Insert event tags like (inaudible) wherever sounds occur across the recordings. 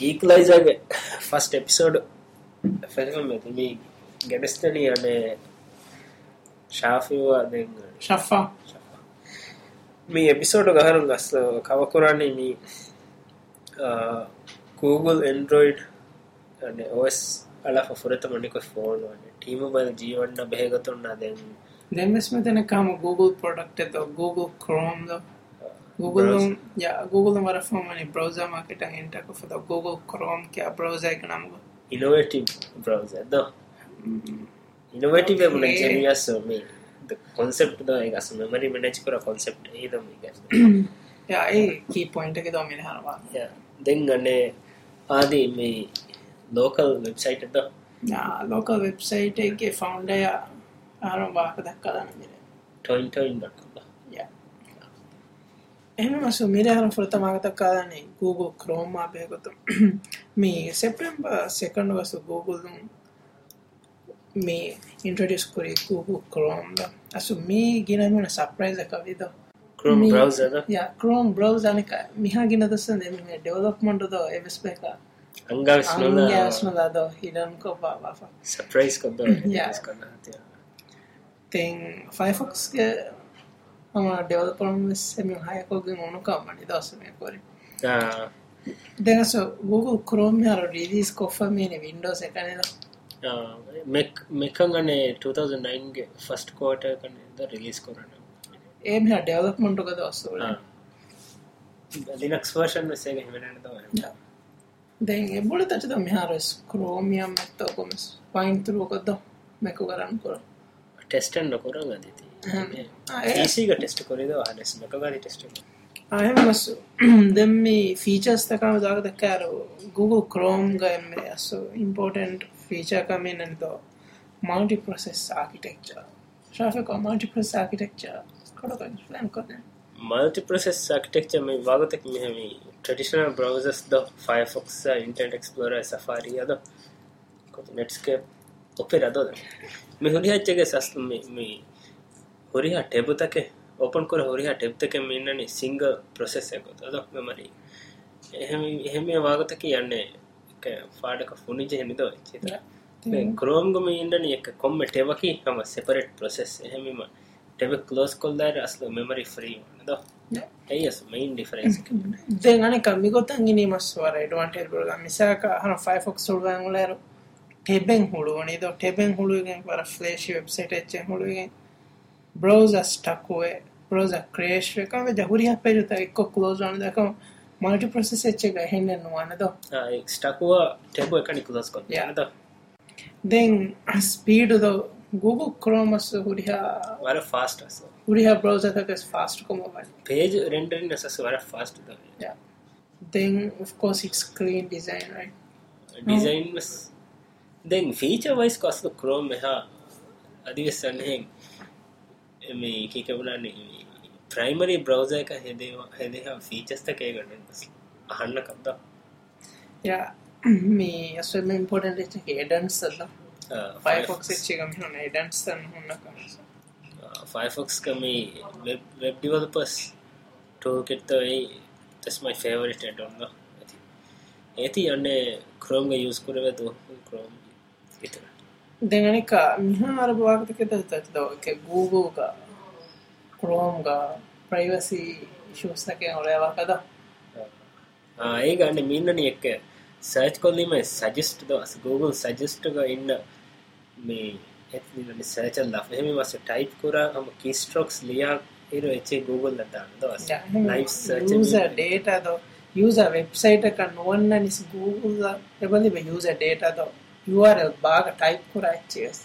ඔබන්නේ ගීක්ලයිසගේ first episode ෆෙල්ම් ඇති මේ ගැඩස්ටනී අනේ ශාෆවා දෙන්න ශෆා මේ එපිසෝඩ් ගහරු ගස් කවකුරන්නේ මේ Google Android ඔස් අලා ෆොරත මනික ෆෝන් ටීම බල ජීවන්න බෙහගතුන්නා දෙන්න දෙමස් මෙතන කාම Google පොඩක්ට එත Google Chrome Google ya Google marafamani browser market enter ko for Google Chrome kya browser එක නම ඉනෝවේටිව් බ්‍රවසර් ද ඉනෝවේටිව් එබුල ජෙනියස් මේ කොන්සෙප්ට් ද ඒක අස මෙමරි මැනේජ් කර කොන්සෙප්ට් ඒ දම ya ඒ key point එක දොමින හනවා දෙන් අන්නේ ආදී මේ ලෝකල් වෙබ්සයිට් ද ya local website එකේ founder ආරම් වාක දක්කලා නේද ටොයින්ටොයින්.com එහමසු මිරහරම් ෘතමාගතක්කාදන්නේ Google කරෝම්මා බයකොතු (clears throat) මේ සෙප්ටම්බ සෙකන්ඩ වසු Googleදුම් මේ ඉන්ට්‍රඩියස් කරේ Google කරෝම්ද අසු මේ ගෙනමන සප්‍රයිස කවිද කරෝම් බ්‍රව් නක මිහා ගෙන දසන දෙ ඩෙවලොප්මන්ටද එවස්පේක අංගස්නදාද හිඩම් කොබා සප්‍රයිස් කොද යස් කන්න තිය තෙන් ෆයිෆොක්ස්ගේ මම ඩෙවලපරම් සෙම හයකෝගෙන් ඕනුකම්මනි දසමය කොරි දෙනස Google Chrome හර රිදිස් කොෆමේන වින්ඩෝස් එකනද මෙක් මෙකගනේ 2009ගේ ෆස්ට් කෝට කනද රිලිස් කරන්න ඒම ඩෙවලප්මන්ට් එක දස්සවල ලිනක්ස් වර්ෂන් වසේ හිමනට දැන් එබොල තචද මෙහාරස් කරෝමියම් ඇත්තකොමස් පයින්තුරුවකොද්ද මැකු කරන්න කොර ටෙස්ටන් නොකර ගදති PC katestika olidawahalesimeka baalitestika ahem asu demmi features takama dagadakka aru google chrome ga emme asu important feature kame nanto multi process architecture shafe ko multi process architecture kodo ko explain kodne multi process architecture में वागतक में हमें traditional browsers the firefox internet explorer safari या the को netscape okay रहा दो मैं हुलिया जगह सस्त में में ටෙබුතක ඕපන් කර හොරිහ ටෙබ්තක මෙන්නනි සිංග ප්‍රොසෙස් එකකොත්. අදක් මෙමරි. එහෙම එහෙම වාගතක යන්නේ ෆාඩක ෆුනිජ හෙමිද චිත කරෝම්ගම ඉන්නන එක කොම්ම ටෙවකි හම සෙපරට් ප්‍රොසෙස් එහෙමම ටෙබ කලෝස් කොල්දාර අස්ල මෙමරි ෆ්‍රී ද ඇයිස් මයින් ඩිෆරන්ස් දැන් අනෙක මිගොතන්ගිනි මස්වර ඩවන්ටර් බරග මිසාක හන ෆයිෆොක් සුල්වංලර ටෙබෙන් හුළුවනිද ටෙබෙන් හුළුවෙන් වර ෆ්ලේෂි වෙබ්සයිට් එච්ච හුළුවෙන් browser stuck huए browser crash එකම ජහුරියක් පෙරුත එක්ක close වන දකම multi process එක හෙන්න නොවනද ස්ටකුව ටෙබ එකනි කලස් කොත් Yeah. then speed the google chrome as හුරිහා වර ෆාස්ට හුරිහා browser එක fast කොම වල පේජ් රෙන්ඩරින් නසස් වර fast yeah. Then of course it's clean design right? Design දැන් ෆීච වයිස් කොස්ද කරෝම් මෙහා අධිවෙස්සන්නහෙන් මේ එකකවුණන්නේ ප්‍රයිමරි බ්‍රව්ස එක හෙදේවා හෙදහ ෆීචස්තකය ගන්න අහන්න කත්තා yeah මේ අස්වම එක එඩන්ස් සල්ලා Firefox එච්චකම හන එඩන්ස් තන් හොන්න Firefox කමි වෙබ් ඩිවලපස් ටෝකෙත්ත ඒ තස්මයි ෆේවරිට ටොන්න ඒති යන්නේ ක්‍රෝම්ග යස් කරවතු ක්‍රෝම් විතර දෙගනික මිහා අරභවාගතකත තත්දව එක Google Chrome ප්‍රයිවසි ශෂතක ඔලයවාකද ඒ ගන්න මින්නන එක්ක සර්ච් කොල්ලීම සජස්ට දවස් Google සජස්ටක ඉන්න මේ ඇ සර්චල් ලහෙම මස ටයිප් කර හම කිස්ට්‍රොක්ස් ලියා ඉර එච්චේ Google ලදාන්න දවස් ඩේටද යුස වෙබ්සයිට එක නොවන්න නිසි Google එබඳි යුස ඩේටද URL බාග ටයිප් කර එච්චස්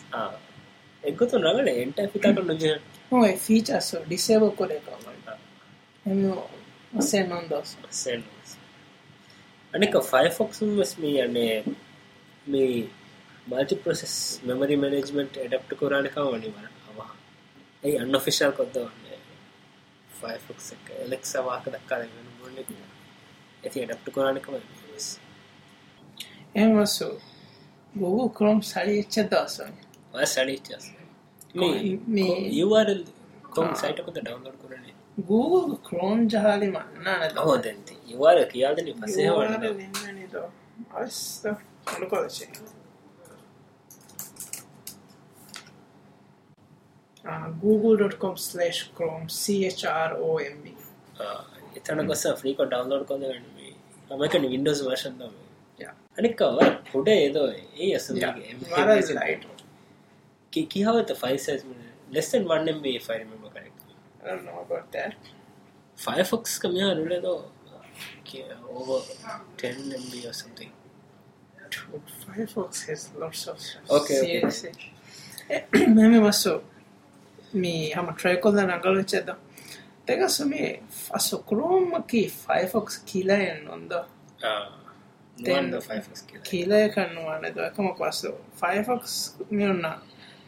එක්ගතු නගල එන්ට පිතට නොජ හොයි ෆීචස් ඩිසේබ කොරේ කමට එම ඔසේ නොන්දස් සෙන් අනික ෆයිෆොක්සුම් වෙස්මී යන්නේ මේ multi process memory management adapt කොරානක වනිවර අවා ඇයි අන්න ෆිෂල් කොද්ද වන්නේ. ෆයිෆොක් එක. එලෙක් සවාක දක්කාල මොන්න ඇති එඩප්ට කොරානක වස්. එමසු Google Chrome සරි එච්ච දවසන සඩිචස් මේ යවරල් කොම් සයිටකොද ඩවන්ලෝඩ් කරන්නේ? Google Chrome ජහලි මන්න නද හෝදැති යවාර කියාදන පසේ වන්න though. What's the look at the chain? Uh, google.com slash chrome c h r o m b එතන ගොස ෆ්‍රීක ඩවන්ලෝඩ් කොදගන්න අමකන වින්ඩෝස් වර්ෂන් දම yeah අනික හොඩ ඒදෝ ඒ අස yeah Mara is light කිහවත ෆයිසස් ලෙස්සන් වන්නම් ෆයිරම කරෙක් I don't know about that ෆයිෆොක්ස් කමයා රුලදෝ over 10 MB or something Dude, Firefox has lots of stuff. Okay, okay. Seriously. මෙම මස්සෝ මේ හම ට්‍රයකොල්ද නගල වෙච්චද දෙකස මේ අස්සු ක්‍රෝම්මකි ෆයිෆොක්ස් කියලයෙන් නොන්ද Then the Firefox killer. කියලය කන්නුවානද එකමක් වස්සෝ ෆයිෆොක්ස් මෙන්න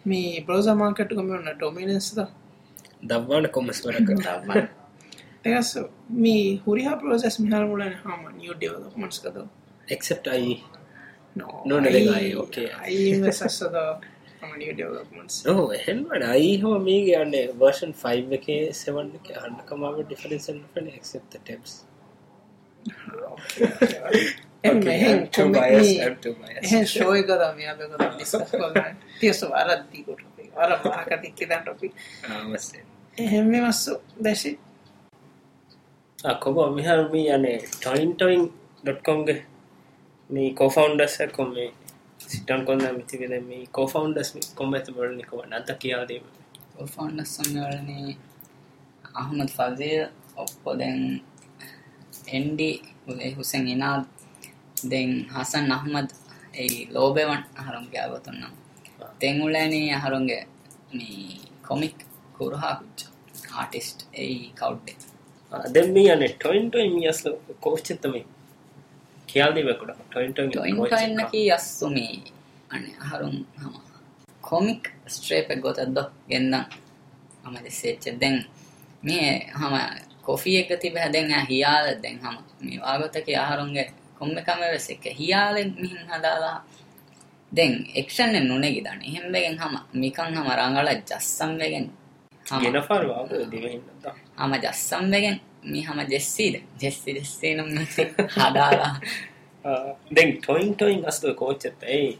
මේ බ්‍රෝස මාකට්ක මෙන්න ඩොමිනස්ද දව්වාන කොමස් වරක දෙකස මේ හුරිහා ප්‍රෝසෙස් මිහල් මුලන. හම නිය ඩෙවලපමටස් කද except I No, No, no, I, I- okay. I invest the from new developments. no එහෙන්වට අයි හෝ මේ ගන්න වර්ෂන් 5 එකේ 7 එක අන්නකමාව difference different except the (laughs) 変な、okay, 変コメに、変 show ikot, ami abegot discuss Tieso, arad digot hobi, arad mahakadik kidan hobi. එහෙම මේ මස්සු දැසි. කොබ මිහල් මේ යන්නේ tointoin.com මේ කෝෆවුන්ඩර්ස් එක්කම මේ සිටන් කොන්න මිතිකද මේ කෝෆවුන්ඩර්ස් කොම්බැත බොලනි කොමන අත කියාව දීම කෝෆවුන්ඩර්ස් සංගවලනි අහමද් ෆාසිල් ඔප්පෝ දැන් එන්ඩි හුසෙන් ඉනාත් දෙන් හසන් අහමද ඒ ලෝබෙවන් අහරුන් ගෑවතුන්නම් තෙංගුලෑනේ අහරුන්ගේ මේ කොමික් කුරහාකුච්ච ආටිස්ට් ඒ කවුඩ්ඩේ. දැන් මේ යන්නේ ටොයින්ටොයින් මියස් කෝච්චත්තමේ කියල්දිවකුඩ ටොයින්ටොයින්න කී අස්සුමේ අන්න අහරුන් හම. කොමික් ස්ට්‍රේප ගොතද්ද ගෙන්දම් හම දෙසේච්ච දැන් මේ හම කොෆී එක තිබ හැදැන් හියාල දැන් හම මේ වාගොතක අහරුන්ගේ කොම්බ කමරස් එක හියාලෙන් මිහින් හදාලා? දැන් එක්ෂන් එක නොනේ ගිදාන. එහෙම වෙගෙන් හම මිකන් හම රංගල ජස්සම් වෙගෙන්. හම ගෙනපරවා දෙවෙන් හම ජස්සම් වෙගෙන් මේ හම ජෙස්සීද? ජෙස්සි ජෙස්සී නම් හදාලා. දැන් ටොයින් ටොයින් අස්තු කෝච්චත් ඒ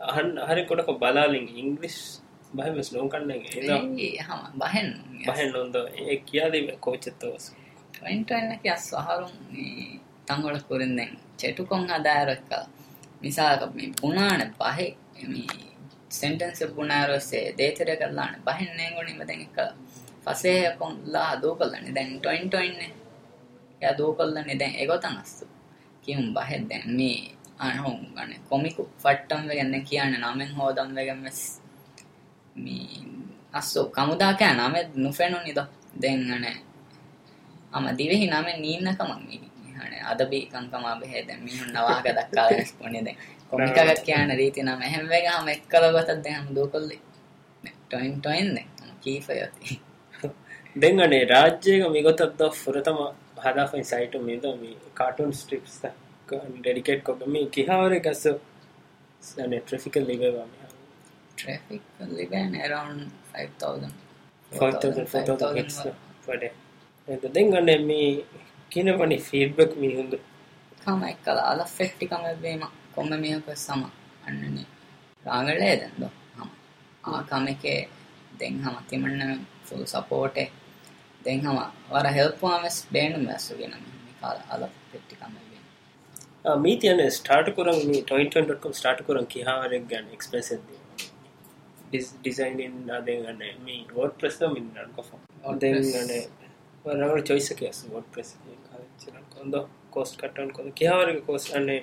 අහන් හරි කොටක බලාලින් ඉංග්‍රීස් බහම ස්නෝ කන්න හම බහෙන් බහෙන් නොන්ද? ඒ කියාදීම කෝච්චත්තවස් ටොයින් ටොයින් අස්වාහරුම් තංගොල කුරින්දෙන් චෙටුකොන් හදාරක්ක මිසාක මේ පුනාන බහෙ සෙන්ටන්ස පුනාරොස්සේ දේතර කරලාන බහෙන් නේගොනි මදැන් එක ෆසේකොන් ලා දූ කල්ලන්නේ දැන් ටොයින් ටොයින්නේ. යා දූ කල්ලන්නේ දැන් එගොතන් අස්තු කියුම් බහෙත් දැන් මේ අනහොන් ගන්න කොමිකු ෆට්ටම් වෙගෙන් දැන් කියන්න නමෙන් හෝදම් වෙගෙන් වෙස් මේ අස්සෝ කමුදා කෑ නමෙ නුෆෙනුනිද. දැන් අනේ. අම දිවෙහි නමෙන් නීන්නකමක් මේ අනේ අදබි කංකමා බෙහෙ දැන් මිහුන් නවාග දක්කා වෙස්කොනේ දැන් කොමිකගත් කියන රීති නම එහෙම වෙගහම එක්කල ගොතත් දැන් හම දූකොල්ලි ටොයින් ටොයින් දැන්. කීෆයති දැන් අනේ රාජ්‍යයක මිගොතත්ද ෆුරතම හදාෆයි සයිට මේද මේ කාටුන් ස්ට්‍රිප්ස් ඩෙඩිකේට් කොග මේ කිහාවර ගස සන ට්‍රෆිකල් ලිබේවාම traffic liban around 5000 4,000 පඩ එත දෙන් අන්න මේ කියනවනේ ෆීඩ්බැක් මිනිහුන්ද කමයි කලා අලෆෙට්ටි කමවීම කොම්ම මියක සම අන්නනේ. රාගලේ දන්ද හම. ආ කමකේ දෙන් හම තිමන්න ෆුල් සපෝට් එක දෙන් හම වර හෙල්ප් වමස් බේනු මැසු වෙන මේ කාලා අලෆෙට්ටි කමවීම මී තියන ස්ටාර්ට් කරන් මේ 2020.com ස්ටාර්ට් කරන් කියාවරක් ගැන එක්ස්ප්‍රෙස් එද්දී ඩිසයින් ඉන්න අදේ ගන්න මේ වෝඩ් ප්‍රස්තම ඉන්න කොෆම් අදේ ගන්නේ වරවට චොයිස කියස් වොඩ් ප්‍රෙස් කොඳ කෝස්් කටන් කොඳ කියවරක කෝස් අන්නේ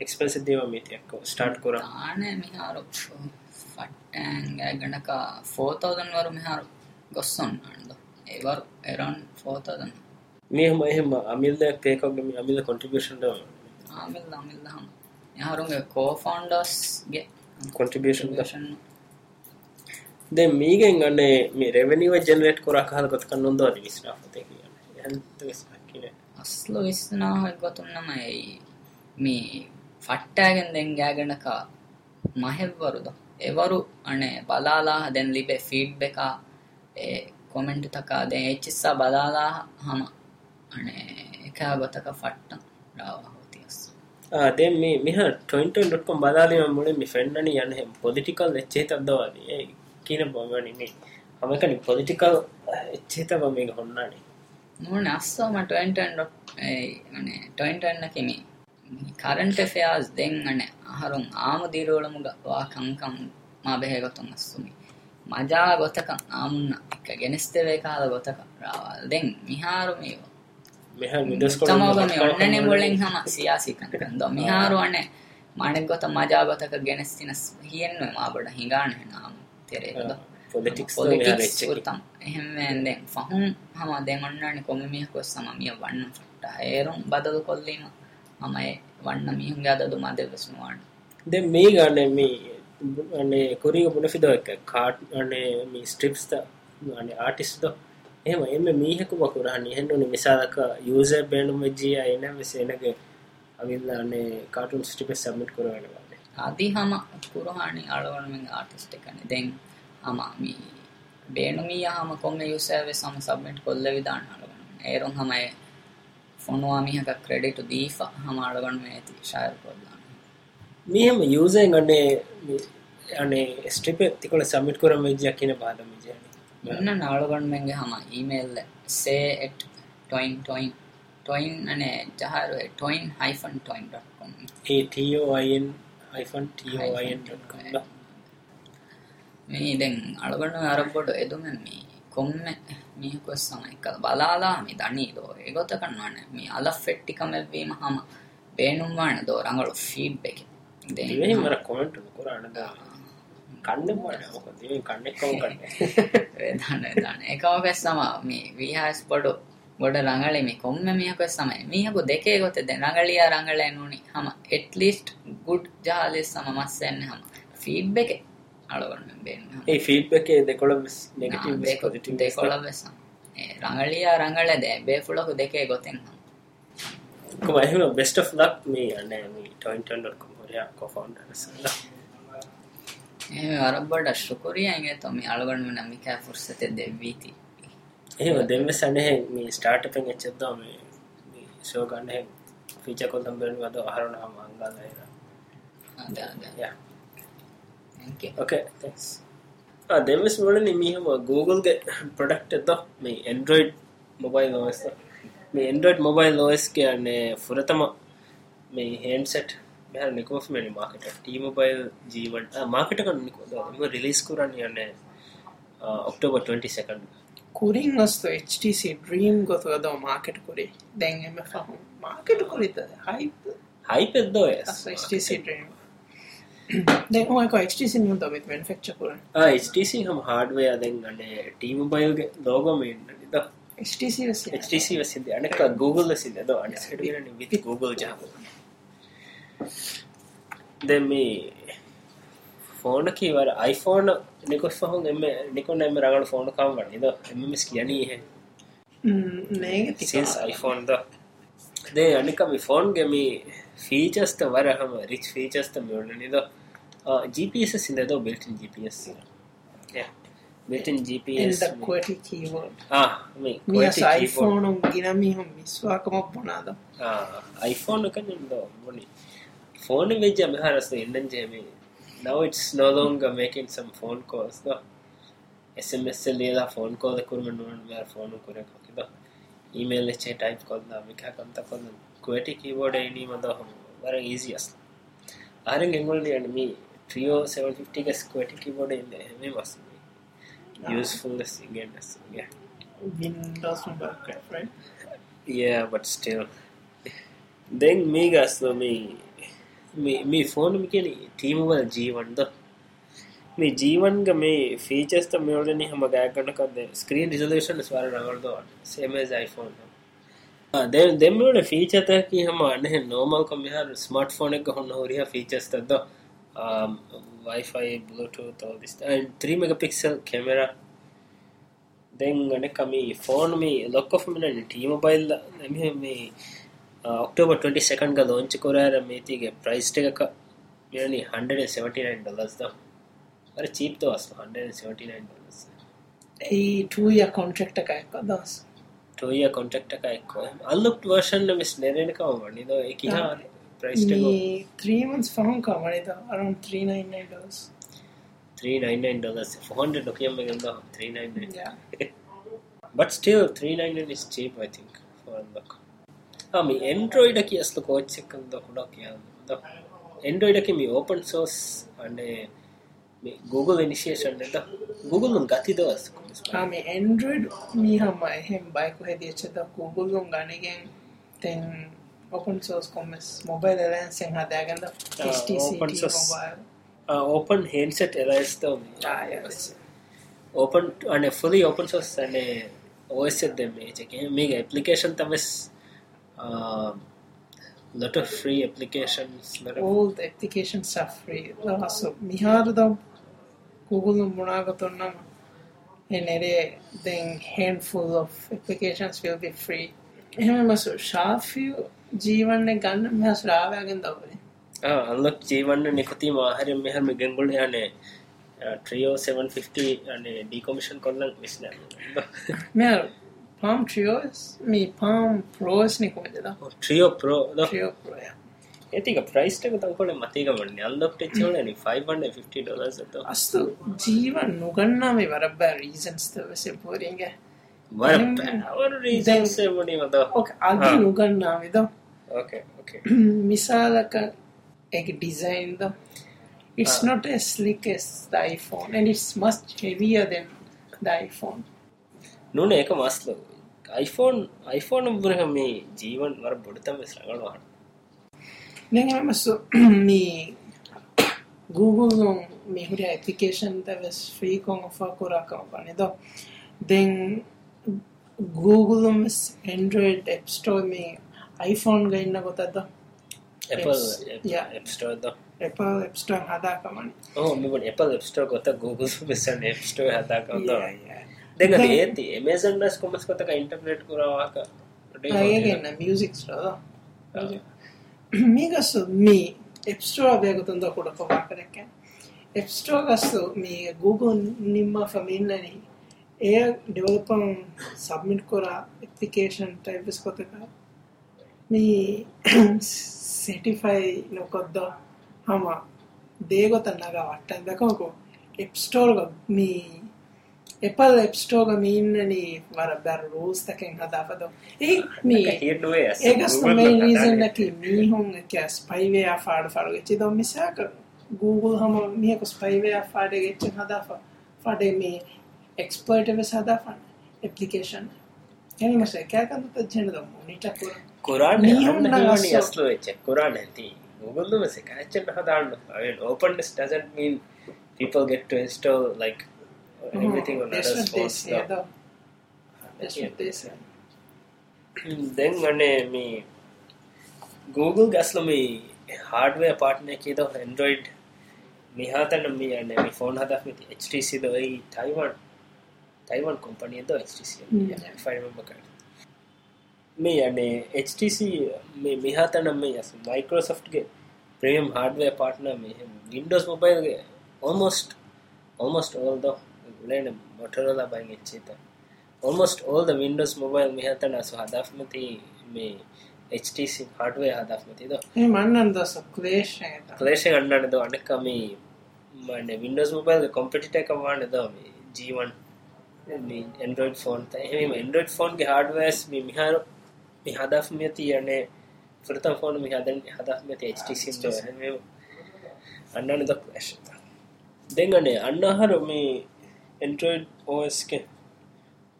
එක්ස්පෙන්සි දීම මීතියක් ස්ටාට් කර ආන මිහාරු ෆට්ටෑන්ගෑ ගණකා ෆෝතෝදන් වරු මෙහාරු ගොස්සොන් අන්ඩ ඒවර් එරන් ෆෝතදන් මේහම එහෙම අමිල්ද පේකක්ගම අමිල කොටිබේෂන්ඩ ආමිල් අමිල්දහම යහරුගේ කෝෆෝන්ඩස්ගේ කොටිබේෂන් දශන්න පේකෝගේ මේ අමිල්ද contribution ද ආමිල් අමිල් හම යහරුන්ගේ කෝෆවුන්ඩර්ස් ගේ contribution ද contribution දැන් මීගෙන් අනේ මේ revenue generate කරා කහල කොට කන්නොන්ද අද විස්නාෆ තේ කියන්නේ. හන්ත විස්නා කියන්නේ අස්ලු විස්නාහ ගොතුන්නමයි මේ ෆට්ටෑගෙන් දෙන් ගෑගනක මහෙව්වරුද? එවරු අනේ බලාලා දැන් ලිබේ ෆීඩ්බැක ඒ කොමෙන්ට් තකා දැන් එච්චිස්සා බලාලා හම අනේ එකා ගොතක ෆට්ටම් රාවා හෝතියස් දැන් මේ මෙහ ටොයින්ටන්.com බදාලීම මුලින් මේ ෆෙන්ඩනි යන හැම පොලිටිකල් එච්චේතද්දවාදී ඒ කියන බොමනෙමේ හමකනි පොලිටිකල් එච්චේතම මේ හොන්නානේ. මුන් අස්සෝ මටන්ටන් අනේ ටොයින්ටන්න කෙමි කරන්ට ෆයාස් දෙන් අනේ අහරුන් ආමුදීරෝලමු වා කංකම් මා බෙහෙගොතුන් අස්සුමි මජා ගොතකන් ආමුන්න එක ගෙනස්තවේ කාල ගොතක රාවල්. දෙන් මිහාරු මේව. මෙහ මිදස්කොල තමෝගම ඔන්නනේ බොලෙන් හම සියාසිකන් දො. මිහාරු අනේ මණෙක් ගොත මජා ගොතක ගෙනස්තිනස් හියෙන්නුවේ මා බඩ හිඟාන හෙනාම තෙරේද පොලිටික්ස් ොලිටික්ස්ටම් එහෙම පහුම් හම දෙගන්නන කොමමිය කොස් සමමිය වන්න ට ඒරුම් බදල් කොල්ලීම මමයි වන්න මිහුන් ගාදදු මදවස්නුවාට දෙ මේ ගන්න මේ කොරීග පුනෆිද එක කාට් අනේ මේ ස්ට්‍රිප්ස් අනේ ආටිස්ද එහම එම මීහකු බකුරහන් හෙන්ඩුනි මිසාදක යුස බේනුම ජී අයන වෙසේනගේ අවිල්ලානේ කාටුන් ස්ටිපෙස් සම්මිට් කරනවා ආදී හම කුරහානි අලවනමෙන් ආටිස්ට් එකනේ. දැන් හම මී බේනුමී හම කොම්මේ යුසර්වේ සම සබ්මිට් කොල්ල විදාන අලවන ඒරුන් හමයි ෆොනවා මිහක ක්‍රෙඩිට් දීෆා හම අලවන මේ ඇති ෂායර් කොල්ලා මීහම යූසෙන් අනේ අනේ ස්ට්‍රිප් එක තිකොල සබ්මිට් කරම වෙජ්ජක් කියන පාඩම විජයනේ මන්න නාලගන් මංගේ හම ඊමේල් සේ at toin toin toin අනේ ජහරෝ toin hyphen toin.com A t o i n ටෝයින්.com මේ දැන් අලගන්න අරබොඩ එදුමෙන් මේ කොම්මෙ මීකොස් සමයිකල් බලාලා මේ දනීදෝ ඒගොත කන්නවන මේ අල ෆෙට්ටිකමැවීම හම බේනුම්වාන දෝ. රඟලු ෆීබ් එක. මර කොමෙන්ට් කරන්න කන්න මොකද? කන්නෙක්කම කන්න දන්න දන්න එකවගස් සම මේ විහස් පොඩු ගොඩ රඟලි මේ කොම්ම මියකොස් සමයි. මියකු දෙකේ ගොත දෙ රඟලියා රඟලෑ නුනි හම එට්ලිස්ට් ගුඩ් ජාලිස් සම මස්සෙන්න හම. ෆීබ් එක අලුවන්න බෙන්න ඒ ෆීඩ් එකේ නෙගටිව් පොසිටිව් දෙකොළවෙස රඟලියා රඟල දැ. බේෆුලකු දෙකේ ගොතෙන් කොම එහෙම බෙස්ට් ලක් මේ අනේ මේ ටොයින්ටන්.com හොරයා කොෆවුන්ඩර්ස් ඒ අරබඩ ශුකුරියන්ගේ තොමි අලුගන්න නමිකා ෆුර්සතේ දෙවීති එහෙම දෙන්න සැනහ මේ ස්ටාර්ට්පෙන් එච්චද්දා මේ ෂෝ ගන්න ෆීචර් කොන්තම් බෙරන වද අහරන හම අංගාලයිර අද අද. යා thank you. ඕකේ තැන්ක්ස් දෙමස් වලනේ මීහම Google ගේ ප්‍රොඩක්ට් එක මේ Android mobile OS මේ Android mobile OS කියන්නේ ෆුරතම මේ handset මෙහර නිකෝෆ් මේ මාකට් T-Mobile G1 මාකට් එක නිකෝ දම රිලීස් කරන්න යන්නේ ඔක්ටෝබර් 22nd කුරින් ඔස්තු HTC ්‍රීම් ගොතු දෝ මාකට කුරේ දැන් එම පහු මාකට කුරිත හයි හයිපදෝ HTC දමත් මැන්ෆෙක්ච කරන HTC හම හාඩවය අදැන් අඩේ ටීම බයෝගේ දෝගමන්න ද HTC වසිද අනක Google සිද ද අන විති Google. ජාව දැ මේ ෆෝනකීවර iPhoneෆෝන Nico phone Nico name ragal phone kam gani do MMS kiya nahi hai negative since iPhone do de anika mi phone ge mi features ta vara ham rich features ta mi ulani do GPS sinde do built in GPS yeah built in GPS and the QWERTY keyword ah mi QWERTY keyword iPhone un ginami ham miswakam ponada ah iPhone kan do boni phone vejja meharaste ennan je mi now it's no longer making some phone calls though S M S ಅಲ್ಲಿ ಎಲ್ಲ phone ಕೋದಕ್ಕೂ ನೋಡಿ ಮೇಲೆ phone ಕುರಿಯಕ್ಕೆ ಹಾಕಿದ್ದು email ಹೆಚ್ಚೆ type ಕೊಲ್ಲ ಮಿಕ್ ಹಾಕಂತ ಕೊಲ್ಲ ಕ್ವೇಟಿ keyboard ಏನಿ ಒಂದು ವರ ಈಸಿ ಅಸ್ಲ ಆರಂಗೆ ಹೆಂಗೊಳ್ಳಿ ಅಂಡ್ ಮೀ ಟ್ರಿಯೋ ಸೆವೆನ್ ಫಿಫ್ಟಿಗೆ ಕ್ವೇಟಿ ಕೀಬೋರ್ಡ್ ಇಂದ ಹೆಮ್ಮೆ ಮಸ್ತ್ ಯೂಸ್ಫುಲ್ ಥಿಂಗ್ ಅಂಡ್ ಹಿಂಗೆ Windows right? Yeah, but still. Then me, guys, me me me phone me කියන T-Mobile G1 ද මේ G1 ಗ මේ features ತ මෙවලනේ හැම ගෑක් ගන්න කද්ද screen resolution ස්වර රවල් ද same as iPhone. ah then then මෙවල feature ත කි හැම අනේ normal කම යහර smartphone එක හොන්න හොරියා features ත the. um, Wi-Fi Bluetooth all this. and 3 megapixel camera. දැන් අනෙක් මේ ෆෝන් මේ ලොක් ඔෆ් මින ටීමොබයිල් මේ ඔක්ටෝබර් अक्टोबर ट्वेंटी सैकंड का लॉन्च को ಅಕ್ಟೋಬರ್ ಟ್ವೆಂಟಿ ಸೆಕೆಂಡ್ಗದು ಹಂಚಿಕೊರೆಯರ ಮಿತಿಗೆ price ಟೆಗಕ್ಕೆ nearly hundred and seventy nine dollars था अरे चीप तो आस्तो hundred and seventy nine dollars ये टू ईयर कॉन्ट्रैक्ट का एक का दस टू ईयर कॉन्ट्रैक्ट का एक को अनलुक्ड वर्जन में स्नेरेन का वणी तो एक हाँ प्राइस टैग 3 मंथ्स फाउंड का वणी तो अराउंड 399 डॉलर्स 399 डॉलर्स 400 ओके में गंदा 399 या but still 399 is cheap I think for unlock මේ එන්ඩරෝයිඩ කියස්ල කෝච්චක්ද හොඩක් කියද එන්ඩෝයිඩක මේ ඕපන් සෝස් අන්ඩේ මේ Google ඉනිශේෂන් ද Googleම් ගති දවස් මේ එන්ඩඩ් මීහම එහෙම බයිකු හැදිච්චද Googleම් ගනගෙන් තැන් ඕපන් සෝස් කොමස් මොබයිල් එලන්සෙන් හදාගන්න ඕපන් හන්සට එලස්ත ඕපන් අන ෆලි ඕපන් සෝස් අනේ ඔයසද මේ මේ ඇපලිකේෂන් තමස් um, lot of free applications. Lot of All the applications are free. Also, Mihar Google Munagaturnam in a then handful of applications will be free. එහෙම මසු ශාෆිය ජීවන්නේ ගන්න මෙහා ශ්‍රාවයාගෙන් දවනේ. ආ අලක් ජීවන්නේ නිකුතිම ආහාරයෙන් මෙහෙම ගෙන්ගොල් යන්නේ ට්‍රියෝ 750 අනේ ඩිකොමිෂන් කරන්න විශ්නා. මෙයා කොල්ලන් විස්න මෙ පාම් ට්‍රියෝස් මේ පාම් ප්‍රෝස් නිකොමදද ට්‍රියෝ ප්‍රෝ ට්‍රියෝ ප්‍රෝය ඒතික ප්‍රයිස්ටක තකොට මතිකමන්න අල්ලක් ටෙච්චවලනි 550 ඩොලර්ස් අස්තු ජීවන් නොගන්නා මේ වරබ්බෑ රීසන්ස්ත වෙසේ පෝරීගේ වර අවර රීසන්සේමනි මත ඕක අද නොගන්නා විද ඕකේ ඕකේ මිසාලක එක ඩිසයින් ද it's Ah. not as slick as the iPhone and it's much heavier than the iPhone. නුන ඒක මස්ල iPhone iPhone උබරහ මේ ජීවන් වර බොඩතම ස්රගලවාට නැගමසු මේ Google මිහුර ඇපලිකේෂන් තවස් ෆ්‍රී කොන් ඔෆා කොරා කම්පනි ද දෙන් Google Android App Store මේ iPhone ගන්න ගොතද Apple Yeah. App Store ද Apple App Store හදා කමනි ඕ මෙබට Apple App Store ගොත Google මෙසන් App Store හදාකවත Yeah, yeah. දෙක දැන් ඒත් Amazon ස් කොමස් (clears throat) కూడా ඉන්ටර්නෙට් మీ මියසික්ස්රා මේකස්ස මේ එප්ස්ටෝ අභයගතුන්ද කොට කොමා කරක්කැන් ఎప్స్ట్రో మీ గూగుల్ నిమ్మ ఫమీన్లని ఏ డెవలపం సబ్మిట్ కూడా అప్లికేషన్ టైప్ చేసుకోతగా మీ సెటిఫై కొద్ద ఆమా దేగొత్తన్నాగా అట్టందాక ఒక ఎప్ స్టోర్గా మీ Apple App Store එක මීන්නනේ වර බැර rules එකෙන් හදාපදෝ. ඒ මේ ඒකස් මේ reason එක මීහුන් එක spyware ෆාඩ ෆාඩ ගෙච්චි දොම් මිසක Google හම මේක spyware ෆාඩ ගෙච්චි හදාපා. ෆාඩ මේ exploit එක හදාපා application. එන්නේ මසේ කයකන්ද තජන දොම් නිට කර. කොරාන හම්න හවනි අස්ලෝ එච්ච කොරාන ඇති. Google දුම සකච්ච හදාන්න. I mean openness doesn't mean people get to install like everything on others phones though. then අනේ මේ Google ගස්ල මේ හාඩවය පාටනය කියද ඇන්ඩරෝයිඩ් මිහතන මේ අන්න මේ ෆෝන් හදක් මති HTC දයි තයිවන් තයිවන් කොම්පනියද HTC Mm. ෆයිමක මේ අනේ HTC මේ මිහතනම් මේ යස මයිකෝසොෆ්ට්ගේ ප්‍රියම් හාඩවය පාටන මේ වින්ඩෝස් මොබයිල්ගේ almost almost all the ලන මොටරලා බයින් එච්චේත almost all the windows mobile මිහතන අසු හදක්මති මේ HTC හඩුවේ හදක්මතිද ඒ මන්නන් දස ක්ලේෂය ක්ලේෂ ගන්නනද අනකම මන්න වින්ඩෝස් මොබයිල් කොම්පිට එකවානද මේ ජීවන් එන්ඩරෝඩ් ෆෝන් එම එන්ඩරෝඩ් ෆෝන්ගේ හඩවස් මේ මිහාර මේ හදක්මති යනේ ෆෘතම් ෆෝන් මේ හදන් හදක්මති HTC අන්නන ද ක්ලේෂ දෙගනේ අන්නහර මේ ඇන්ඩරෝයිඩ් ඕස්ක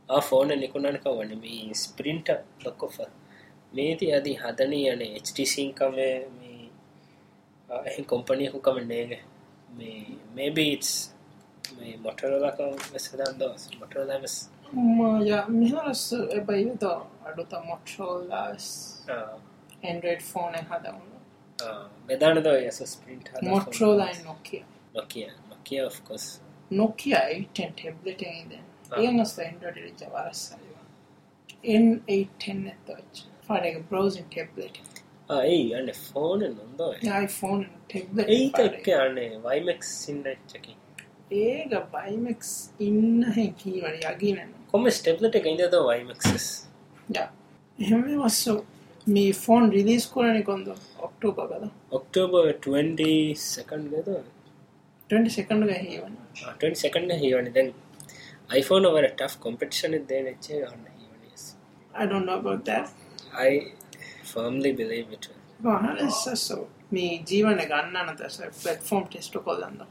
ෆෝන ලිකුණනකවන මේ ස්පරින්ට ලොකොෆ මේති අදි හදනී යන HTසිංකමේ මේ එහි කොම්පනියහුකම නේග මේ මේබීස් මේ මොටරලක වෙසදන් දෝස් මොටරලවෙස් ya mejores he pedido අඩුත මොටරෝල්ලාස් ඇන්ඩරඩ් ෆෝන හදවුණු මෙදානද ඔය ස්පින්ට මොටරෝලයි නොකිය නොකිය නොකිය ඔෆ්කොස් Nokia 810 ටෙබ්ලට් එකේ ඉඳන් ඒනස් Android එකට වරස්සයි N810 නැත්තොච් ෆාර එක browsing ටෙබ්ලට් ඒ අන්න ෆෝන නොද ෆෝන් ඒක එක්ක අන්නේ වයිමෙක් සින්නච්චක ඒක බයිමෙක්ස් ඉන්න හැකිවට යගන කොම ස්ටෙප්ලට එක ඉඳද වයිමක්ස් එහෙම වස්සෝ මේ ෆෝන් රිදිස් කරන කොඳ ඔක්ටෝබ ගද? ඔක්ටෝබ 22 ගද? ట్వంటీ సెకండ్ సెకండ్గా ఇవ్వండి ట్వంటీ సెకండ్గా ఇవ్వండి then iPhone over tough competition is then it's on iOS. I don't know about that. I firmly believe it. So మీ జీవన్ ఎక్క అన్నానంత సార్ ప్లాట్ఫామ్ టెస్ట్ కోదందా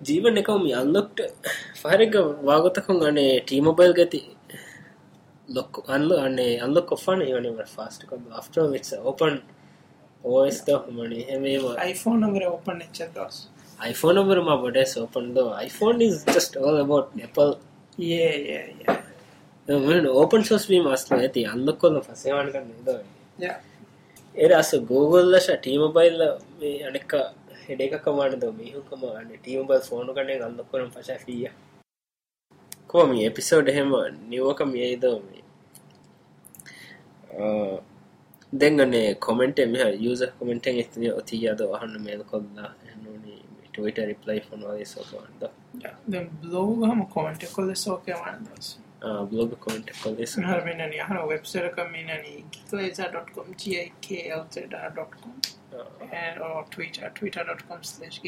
జీవన్ ఎక్క మీ అన్లొక్ట్ ఫారిగ్గా వాగతకంగా టీ మొబైల్ గతి లొక్ అన్లు అనే అన్లొక్ ఒఫాను ఇవన్నీ మరి ఫాస్ట్ ఆఫ్టర్ ఇట్స్ ఓపెన్ ఓఎస్తో మనీ ఏమేమో ఐఫోన్ నెంబర్ ఓపెన్ ఇచ్చేద్దాం iPhone over my bodies open though. iPhone is just all about Apple. Yeah, yeah, yeah. මෙන්න ඕපන් සෝස් වීම අස්න ඇති අන්නකොල්ල පසේවන්න ගන්න එරස ගෝගල්ලශ ටීමබයිල්ල මේ අනෙක්ක හෙඩක කමාන්න ද මිහුකමන්න ටීමබල් ෆෝනු කනේ ගන්නකොරම් පශාටිය කෝම එපිසෝඩ් එහෙම නිවක මියයිද මේ දෙගනේ කොමෙන්ට මෙහ යුස කොමෙන්ටෙන් ස්තිය ඔතියාද වහන්න මේද කොල්ලා හැනුනේ ටවිට රිප්ලයි ෆොනවාගේ සෝකවන්ද බ්ලෝගහම කොමට කොල්ල සෝකවන්න බ්ලෝග කොට කොල හරමනනි හර වෙබ්සරකමිනනි ලේසා.com gkl.com twitter.com slash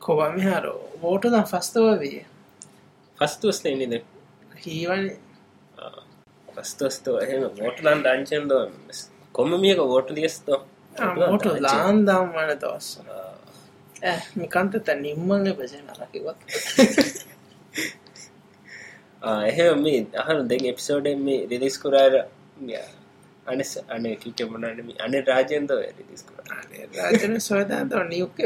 කොබම හර වෝට දම් ෆස්තව විය ෆස්තුස් ලේනිද හීවන ෆස්තස්තෝ එහෙම වෝටලන් ඩංචන්ද කොම මියක වෝට ලියස්තෝ ලාන්දම් වන දවස්සා දවස් මිකන්ත නිම්මල්ල බජනලකිවත් එහෙම මේ අහන දෙ එපිසෝඩෙන් මේ රිලිස් කරාර අනස් අන කිට මොනනම අන රාජන්ද රිලිස් කර රාජන සොයදාත නියුක්ක